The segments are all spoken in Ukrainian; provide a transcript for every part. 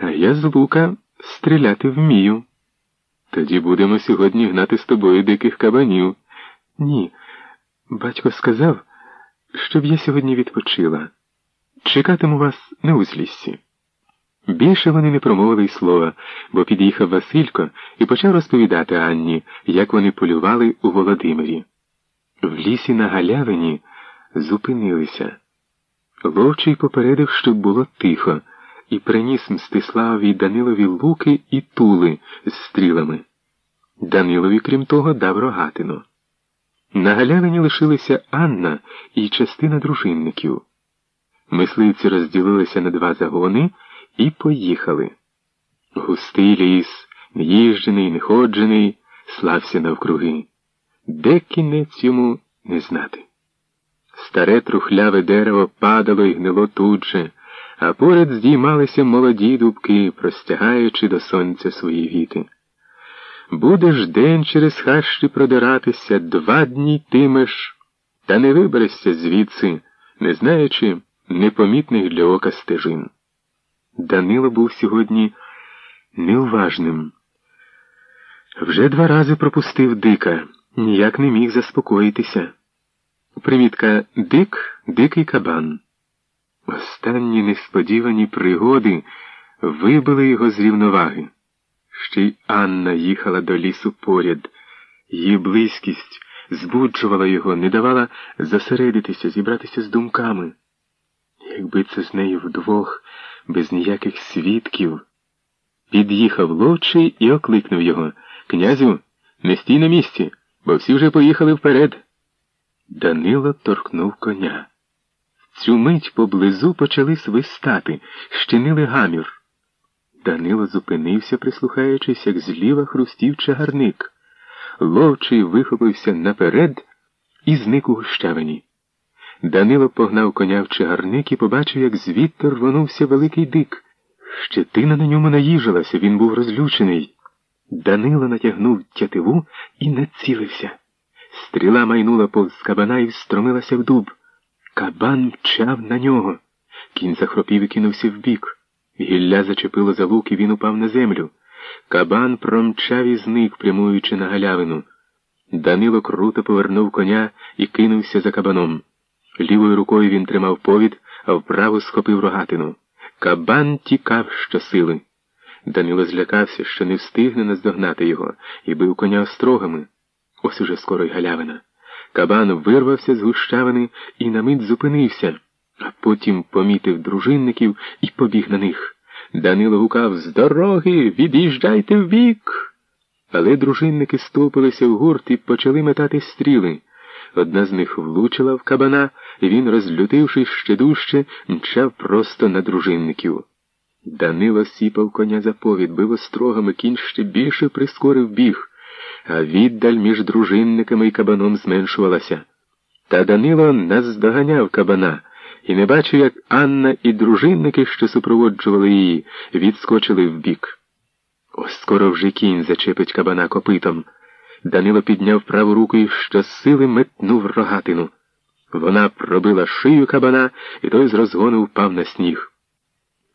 А я з лука стріляти вмію. Тоді будемо сьогодні гнати з тобою диких кабанів. Ні. Батько сказав, щоб я сьогодні відпочила. Чекатиму вас на узліссі. Більше вони не промовили й слова, бо під'їхав Василько і почав розповідати Анні, як вони полювали у Володимирі. В лісі на галявині зупинилися. Ловчий попередив, щоб було тихо, і приніс Мстиславові Данилові луки і тули з стрілами. Данилові, крім того, дав рогатину. На галявині лишилися Анна і частина дружинників. Мисливці розділилися на два загони і поїхали. Густий ліс, неїжджений, неходжений, слався навкруги. Де кінець йому не знати. Старе трухляве дерево падало і гнило тут же, а поряд здіймалися молоді дубки, простягаючи до сонця свої віти. Будеш день через хащі продиратися, два дні йтимеш, та не виберешся звідси, не знаючи непомітних для ока стежин. Данило був сьогодні неуважним. Вже два рази пропустив дика, ніяк не міг заспокоїтися. Примітка Дик, дикий кабан. Останні несподівані пригоди вибили його з рівноваги. Ще й Анна їхала до лісу поряд. Її близькість збуджувала його, не давала зосередитися, зібратися з думками. Якби це з нею вдвох, без ніяких свідків. Під'їхав ловчий і окликнув його. Князю, не стій на місці, бо всі вже поїхали вперед. Данило торкнув коня. Цю мить поблизу почали свистати, щинили гамір. Данило зупинився, прислухаючись, як зліва хрустів чагарник. Ловчий вихопився наперед і зник у гущавині. Данило погнав коня в чагарник і побачив, як звідти рвонувся великий дик. Щетина на ньому наїжилася, він був розлючений. Данило натягнув тятиву і націлився. Стріла майнула повз кабана і встромилася в дуб. Кабан мчав на нього. Кінь захропів і кинувся вбік. Гілля зачепило за лук і він упав на землю. Кабан промчав і зник, прямуючи на галявину. Данило круто повернув коня і кинувся за кабаном. Лівою рукою він тримав повід, а вправо схопив рогатину. Кабан тікав щосили. Данило злякався, що не встигне наздогнати його, і бив коня острогами. Ось уже скоро й галявина. Кабан вирвався з гущавини і на мить зупинився, а потім помітив дружинників і побіг на них. Данило гукав з дороги, від'їжджайте вбік. Але дружинники стопилися в гурт і почали метати стріли. Одна з них влучила в кабана, і він, розлютившись ще дужче, мчав просто на дружинників. Данило сіпав коня за повід, бив острогами, кінь ще більше прискорив біг, а віддаль між дружинниками і кабаном зменшувалася. Та Данило наздоганяв кабана і не бачив, як Анна і дружинники, що супроводжували її, відскочили вбік. Ось скоро вже кінь зачепить кабана копитом. Данило підняв праву руку і щосили метнув рогатину. Вона пробила шию кабана, і той з розгону впав на сніг.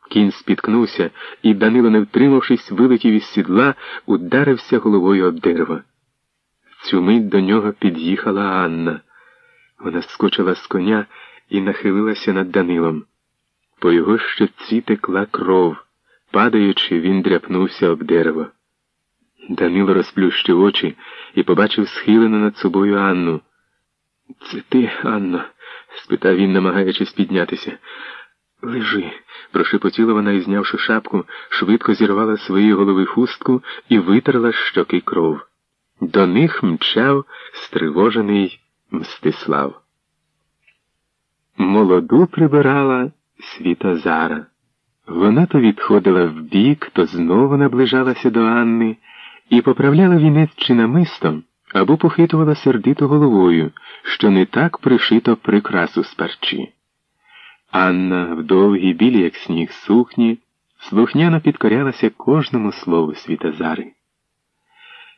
Кінь спіткнувся, і Данило, не втримавшись, вилетів із сідла, ударився головою об дерево. В цю мить до нього під'їхала Анна. Вона скочила з коня і нахилилася над Данилом. По його щоці текла кров. Падаючи, він дряпнувся об дерево. Данило розплющив очі і побачив схилену над собою Анну. Це ти, Анно? спитав він, намагаючись піднятися. Лежи, прошепотіла вона і, знявши шапку, швидко зірвала свої голови хустку і витерла щоки кров. До них мчав стривожений Мстислав. Молоду прибирала Світозара. Вона то відходила вбік, то знову наближалася до Анни і поправляла вінець чи намистом або похитувала сердито головою, що не так пришито прикрасу з парчі. Анна в довгій білій, як сніг, сукні, слухняно підкорялася кожному слову Світозари.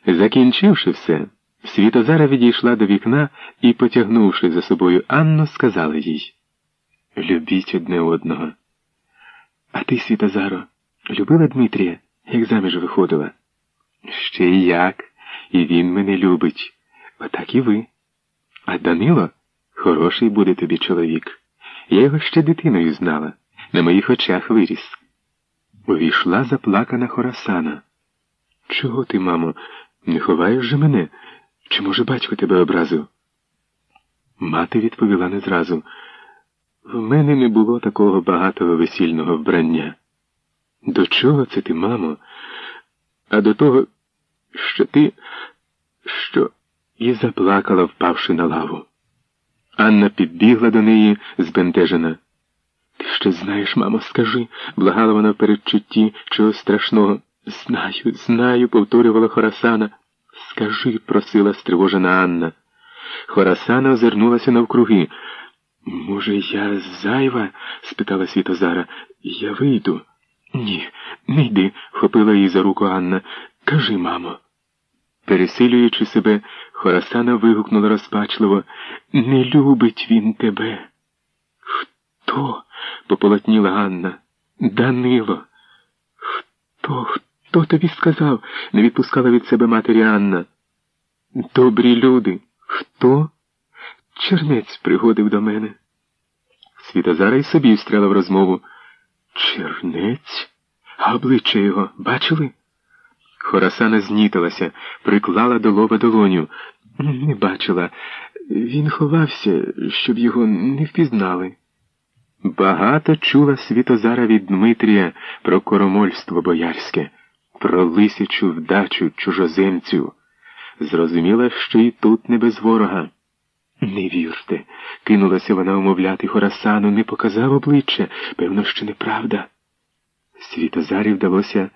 Закінчивши все, Світозара відійшла до вікна і, потягнувши за собою Анну, сказала їй Любіть одне одного. А ти, Світозаро, Любила Дмитрія, як заміж виходила. Ще й як, і він мене любить. Отак і ви. А Данило хороший буде тобі чоловік. Я його ще дитиною знала, на моїх очах виріс. Увійшла заплакана Хорасана. Чого ти, мамо, не ховаєш же мене? Чи, може, батько тебе образив? Мати відповіла не зразу. В мене не було такого багатого весільного вбрання. До чого це ти, мамо? А до того, що ти, що і заплакала, впавши на лаву. Анна підбігла до неї, збентежена. Ти що знаєш, мамо, скажи, благала вона в передчутті чогось страшного. Знаю, знаю, повторювала Хорасана. Скажи, просила стривожена Анна. Хорасана озирнулася навкруги. Може, я зайва? спитала Світозара. Я вийду. Ні, не йди, вхопила її за руку Анна. Кажи, мамо. Пересилюючи себе, Хорасана вигукнула розпачливо. Не любить він тебе. Хто? пополотніла Ганна. Данило. Хто? Хто тобі сказав? не відпускала від себе матері Анна. Добрі люди. Хто? Чернець пригодив до мене. Світозара й собі встряла в розмову. Чернець? А обличчя його бачили? Хорасана знітилася, приклала до лоба долоню. Не бачила. Він ховався, щоб його не впізнали. Багато чула Світозара від Дмитрія про коромольство боярське, про лисячу вдачу чужоземцю. Зрозуміла, що і тут не без ворога. Не вірте, кинулася вона умовляти Хорасану, не показав обличчя, певно, що неправда. Світозарі вдалося